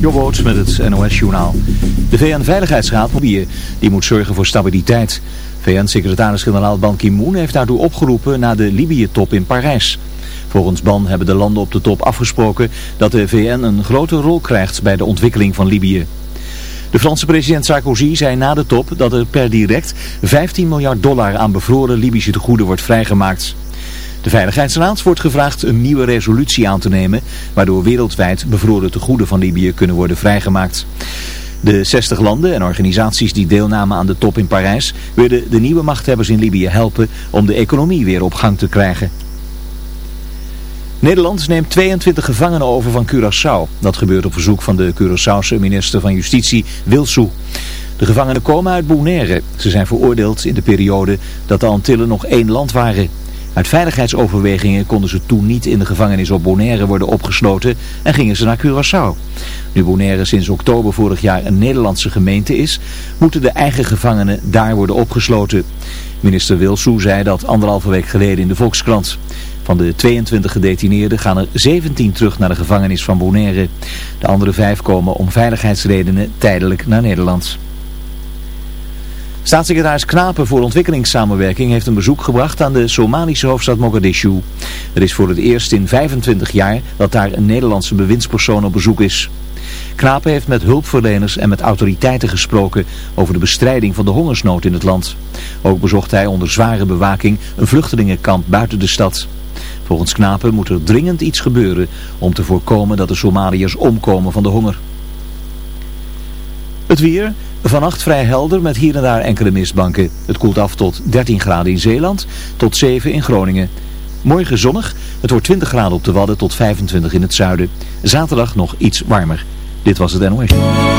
Jobboot met het NOS-journaal. De VN-veiligheidsraad Libië, die moet zorgen voor stabiliteit. VN-secretaris-generaal Ban Ki-moon heeft daartoe opgeroepen na de Libië-top in Parijs. Volgens Ban hebben de landen op de top afgesproken dat de VN een grote rol krijgt bij de ontwikkeling van Libië. De Franse president Sarkozy zei na de top dat er per direct 15 miljard dollar aan bevroren Libische tegoeden wordt vrijgemaakt. De Veiligheidsraad wordt gevraagd een nieuwe resolutie aan te nemen, waardoor wereldwijd bevroren tegoeden van Libië kunnen worden vrijgemaakt. De 60 landen en organisaties die deelnamen aan de top in Parijs willen de nieuwe machthebbers in Libië helpen om de economie weer op gang te krijgen. Nederland neemt 22 gevangenen over van Curaçao. Dat gebeurt op verzoek van de Curaçaose minister van Justitie Wilsou. De gevangenen komen uit Bonaire. Ze zijn veroordeeld in de periode dat de Antillen nog één land waren. Uit veiligheidsoverwegingen konden ze toen niet in de gevangenis op Bonaire worden opgesloten en gingen ze naar Curaçao. Nu Bonaire sinds oktober vorig jaar een Nederlandse gemeente is, moeten de eigen gevangenen daar worden opgesloten. Minister Wilsou zei dat anderhalve week geleden in de Volkskrant. Van de 22 gedetineerden gaan er 17 terug naar de gevangenis van Bonaire. De andere vijf komen om veiligheidsredenen tijdelijk naar Nederland. Staatssecretaris Knapen voor ontwikkelingssamenwerking heeft een bezoek gebracht aan de Somalische hoofdstad Mogadishu. Het is voor het eerst in 25 jaar dat daar een Nederlandse bewindspersoon op bezoek is. Knapen heeft met hulpverleners en met autoriteiten gesproken over de bestrijding van de hongersnood in het land. Ook bezocht hij onder zware bewaking een vluchtelingenkamp buiten de stad. Volgens Knapen moet er dringend iets gebeuren om te voorkomen dat de Somaliërs omkomen van de honger. Het weer, vannacht vrij helder met hier en daar enkele mistbanken. Het koelt af tot 13 graden in Zeeland, tot 7 in Groningen. Morgen zonnig, het wordt 20 graden op de Wadden tot 25 in het zuiden. Zaterdag nog iets warmer. Dit was het NOS.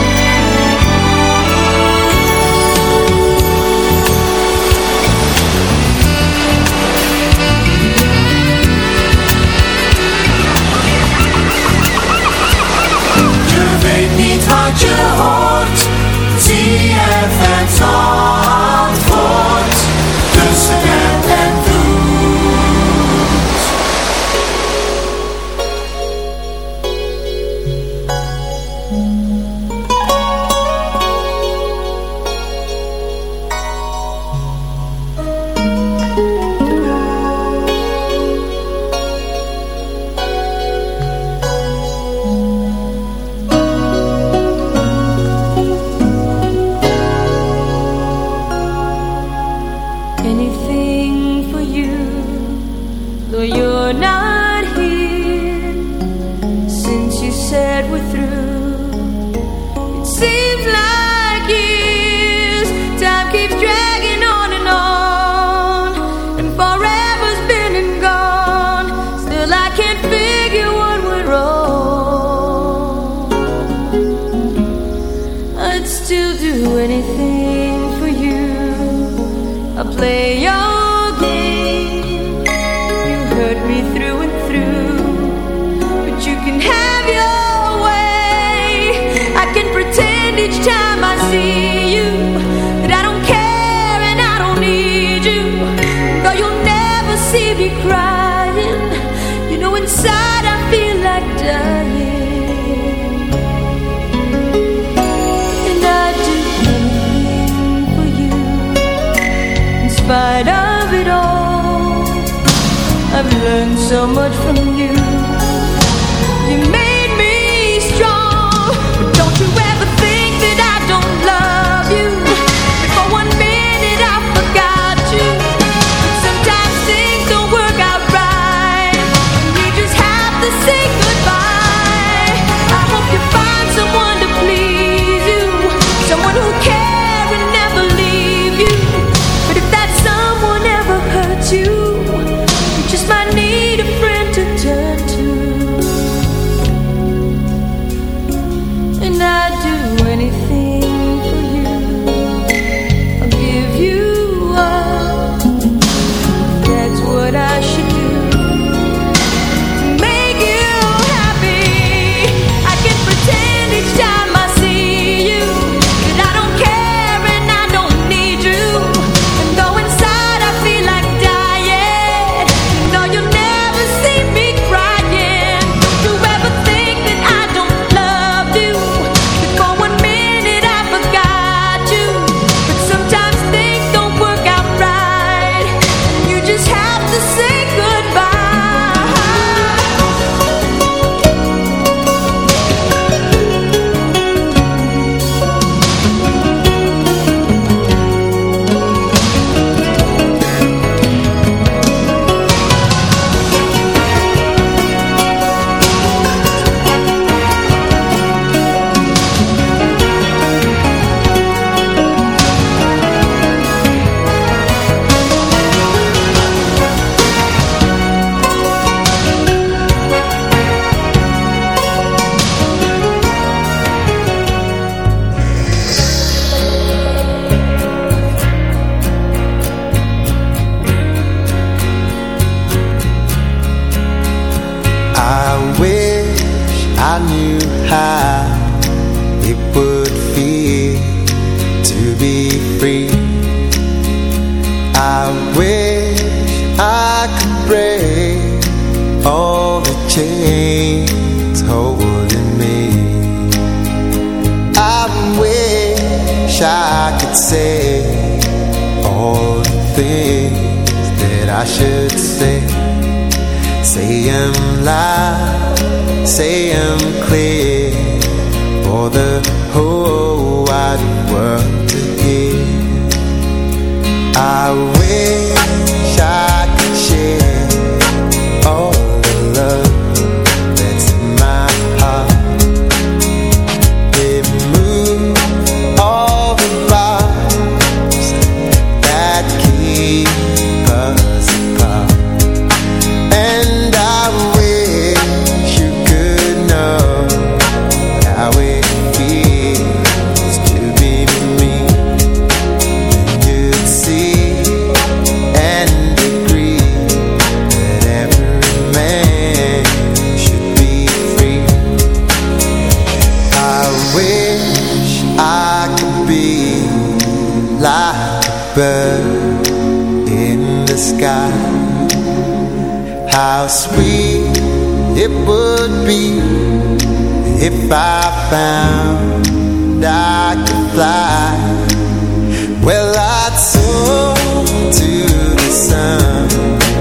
So much from If I found I could fly Well I'd soar to the sun.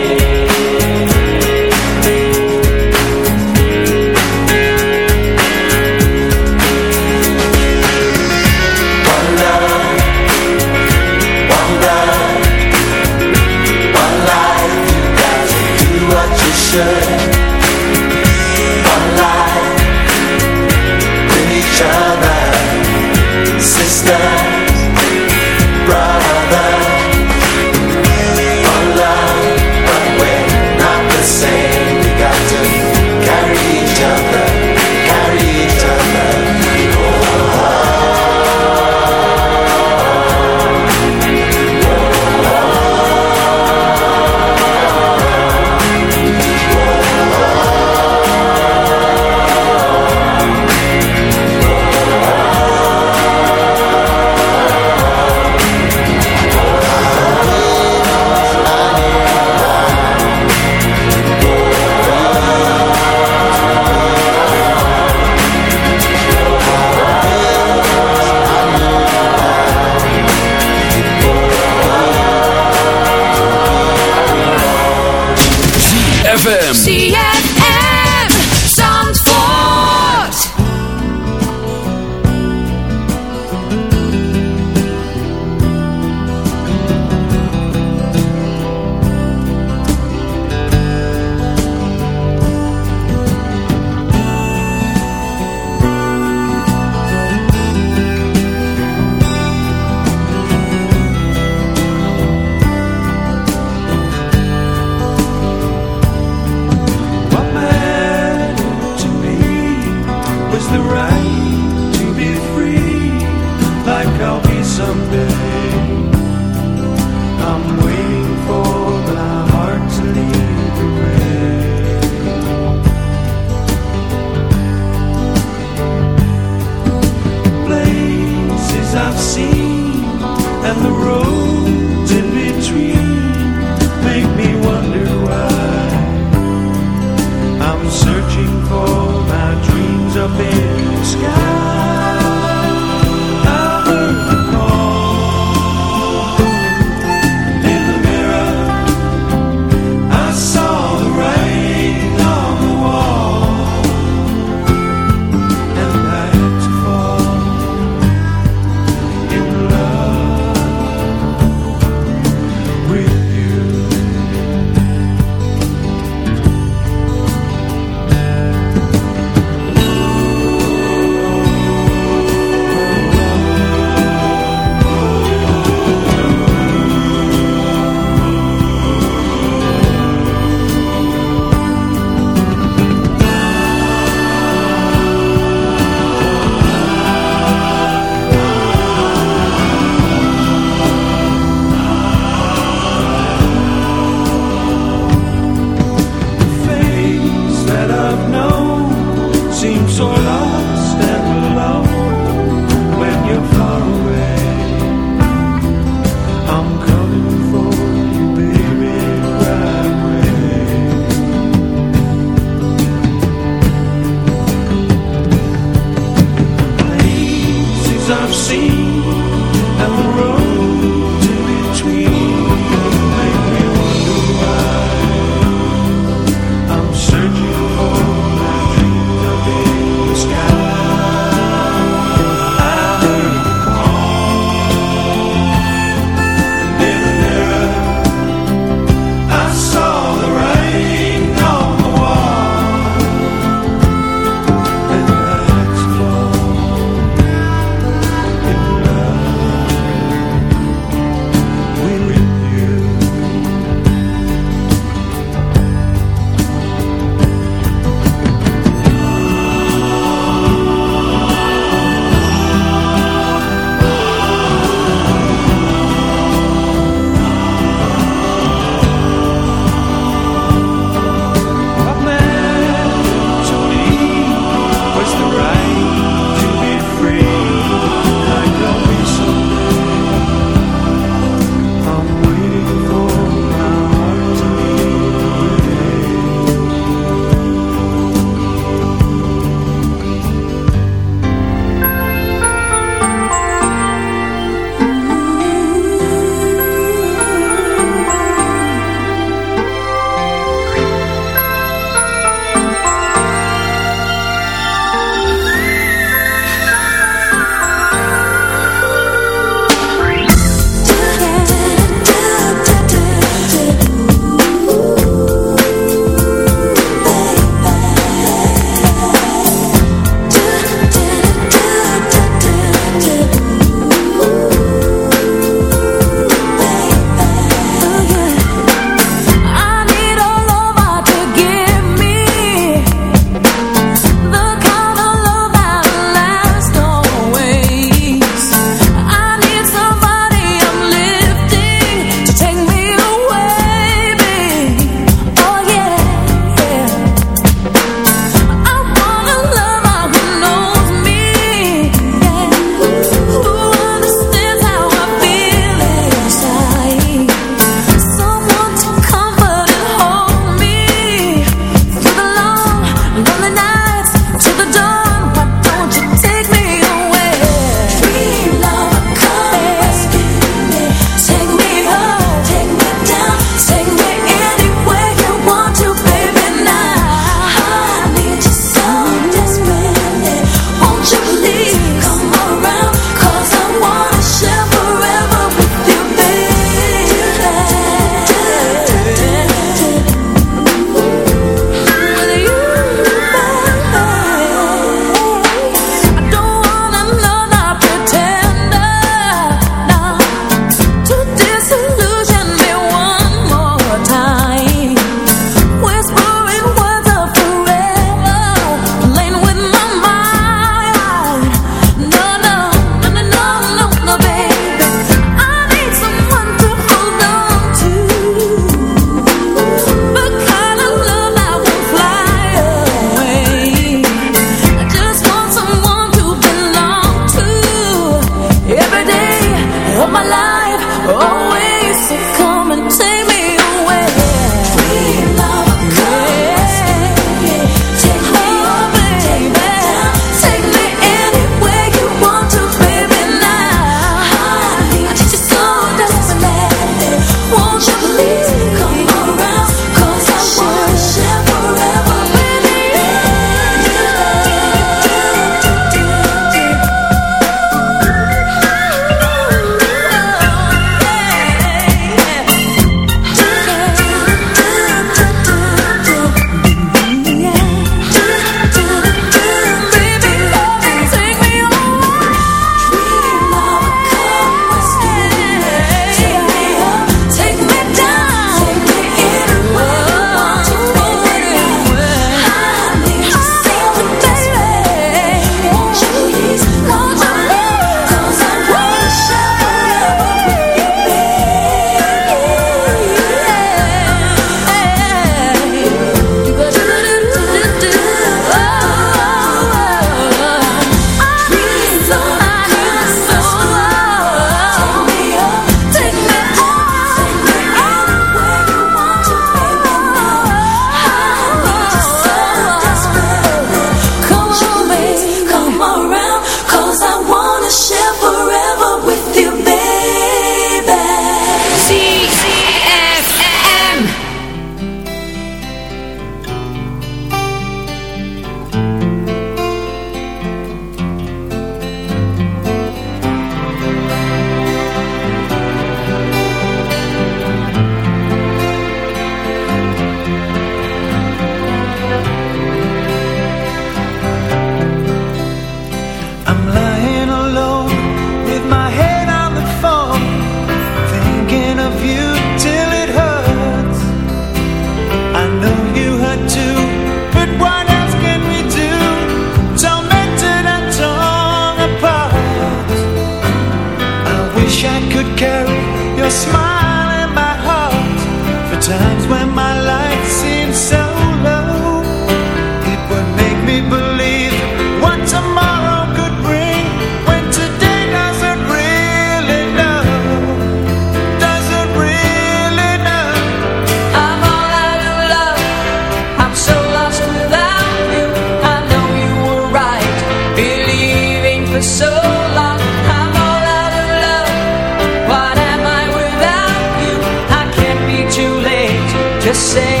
Say.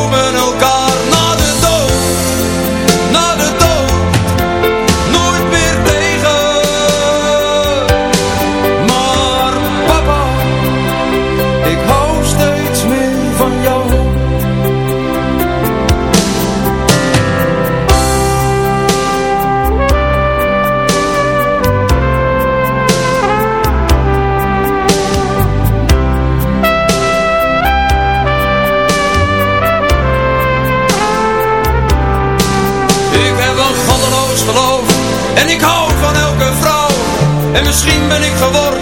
En misschien ben ik geworden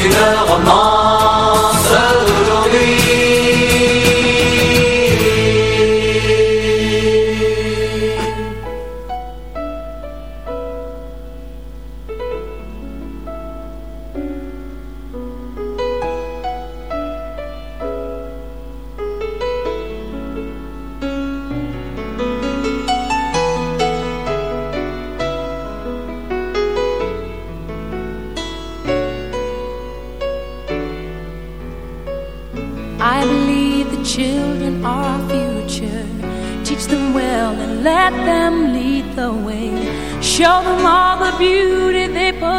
tu le roman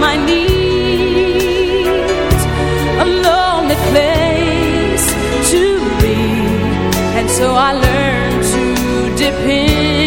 my needs. A lonely place to be. And so I learned to depend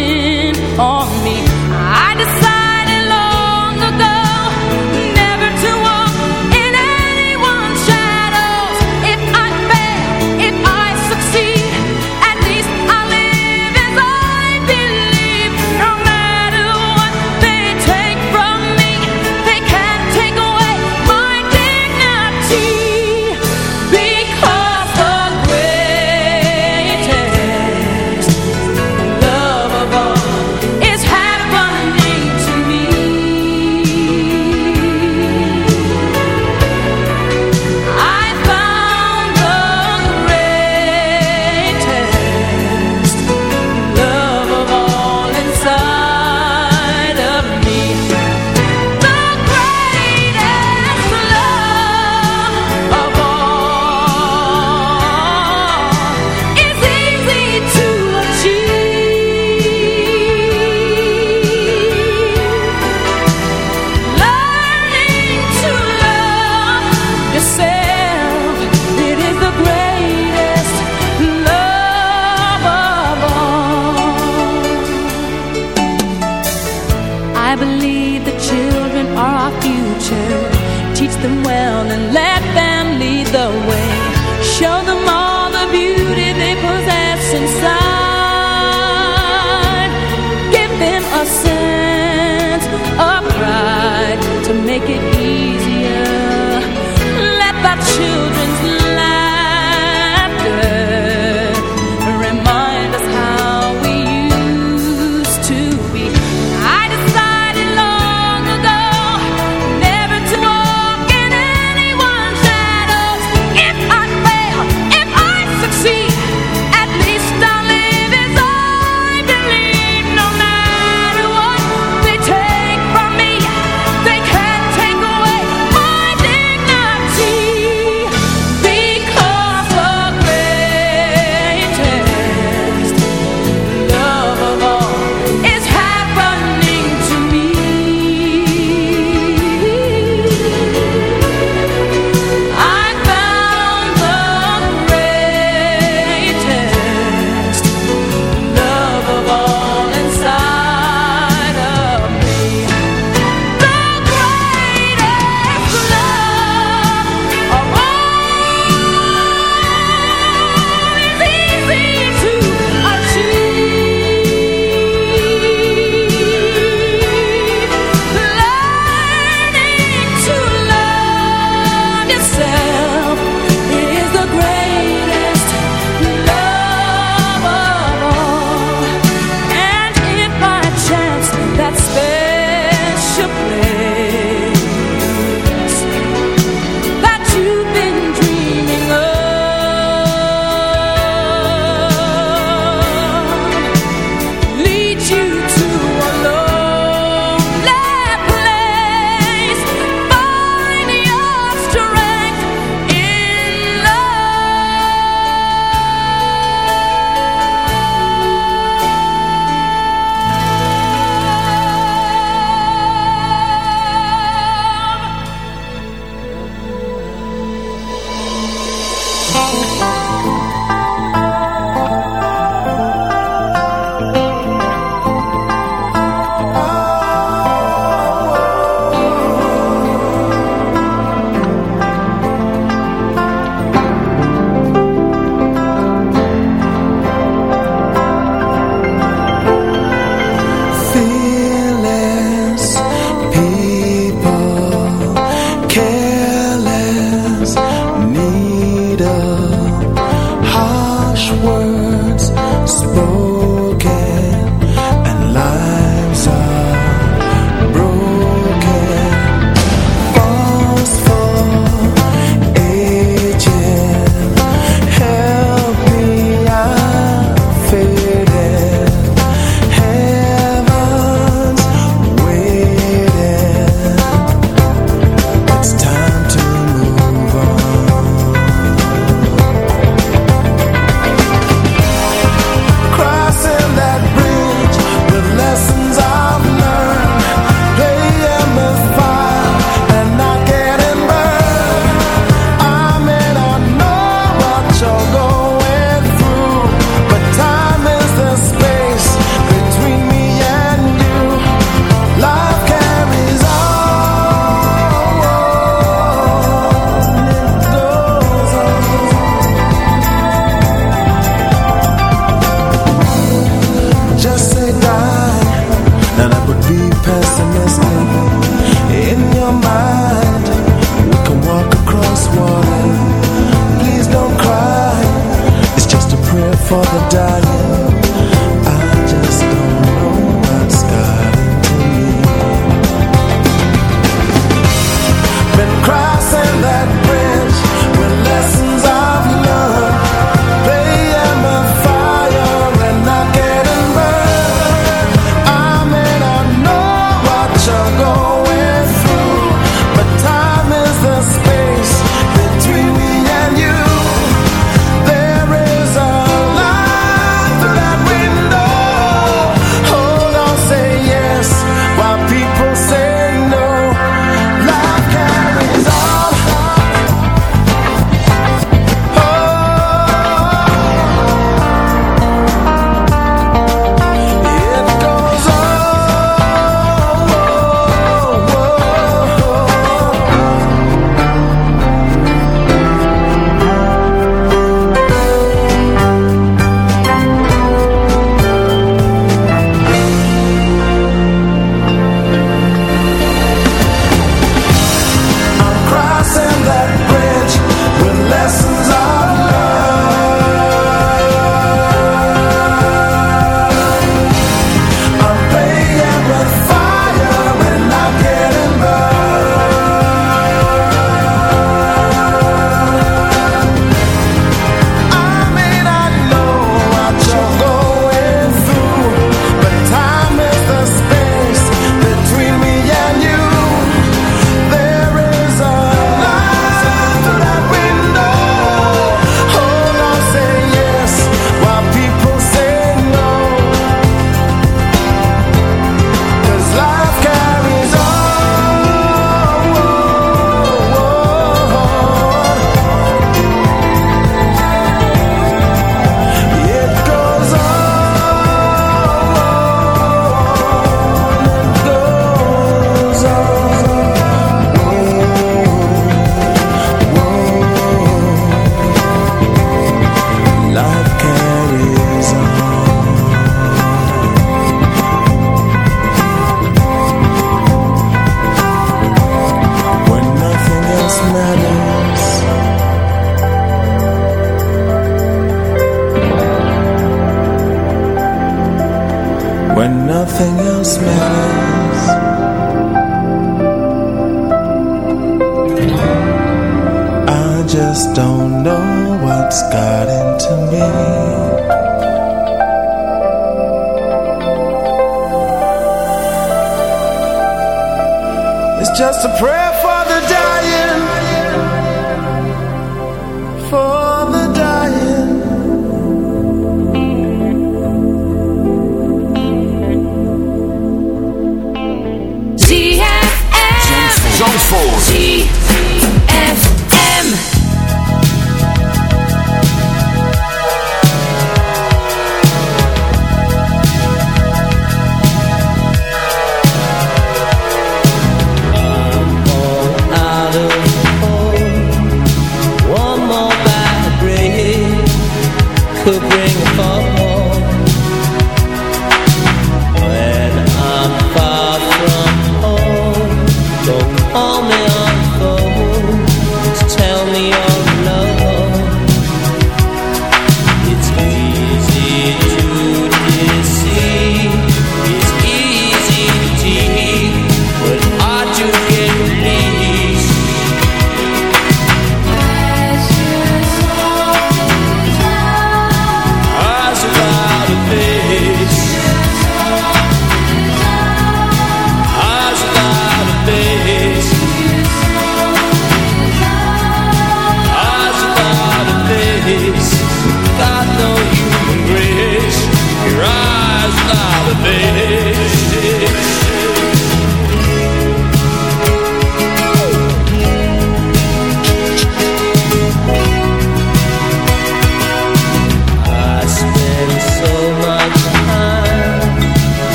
just a prayer for the dying.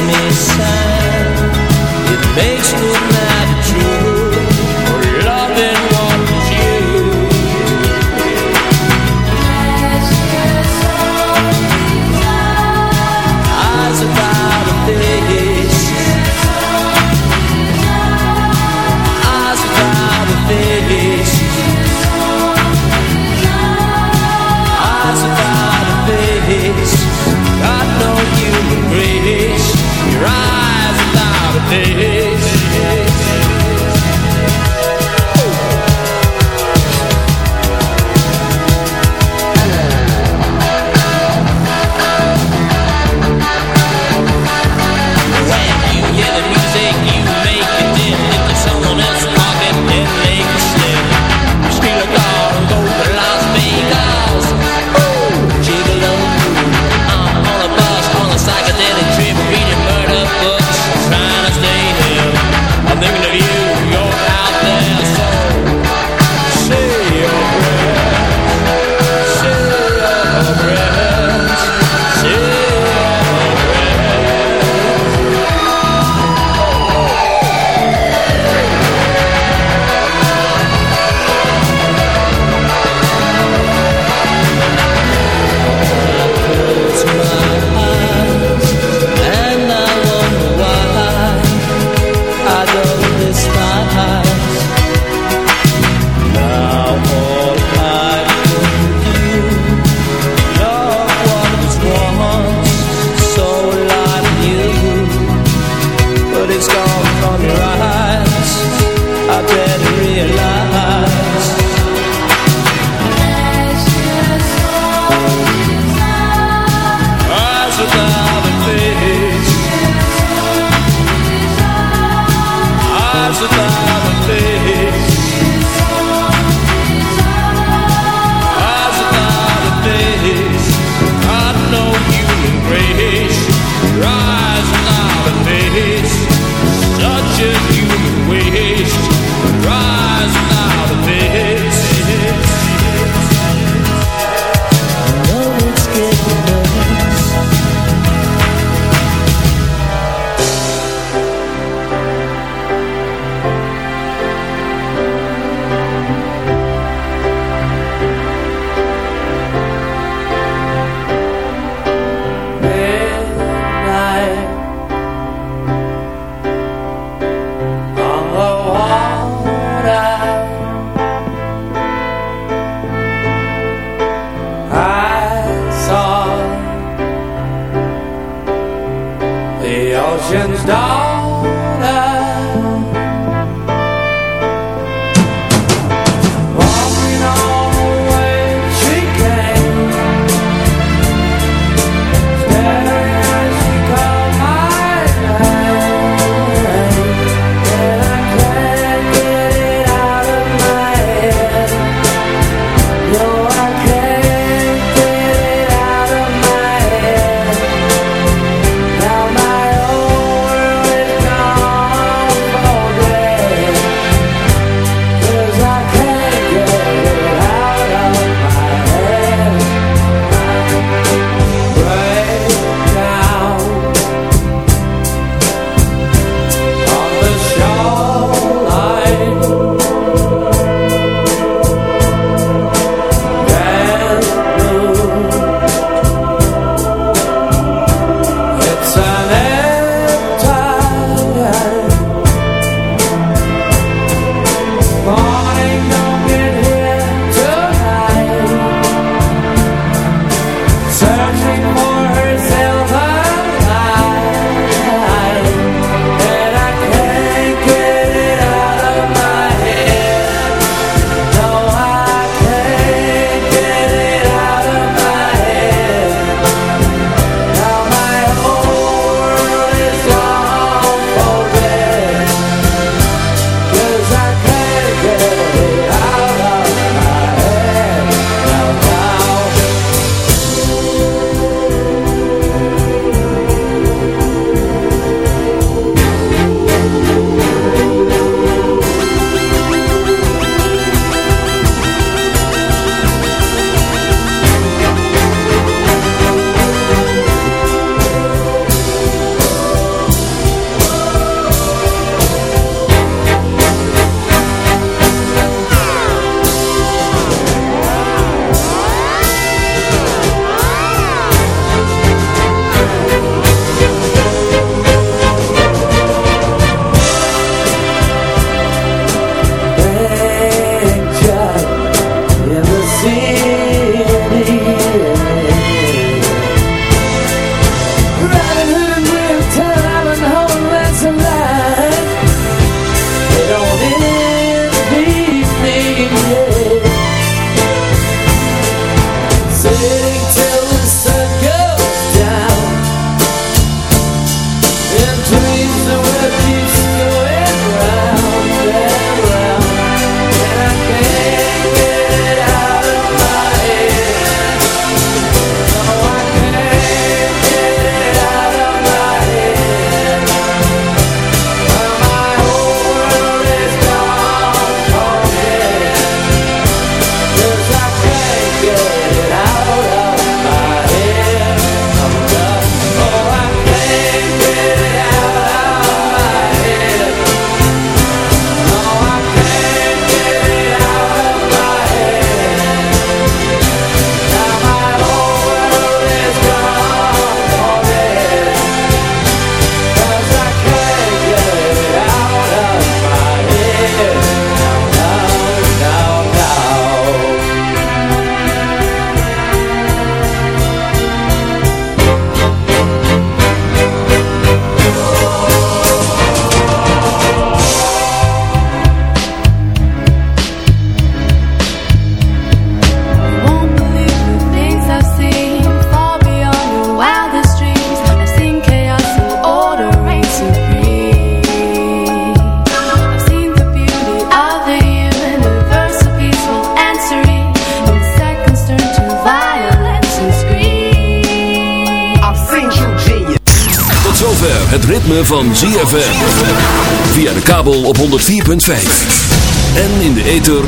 makes me sad. It makes me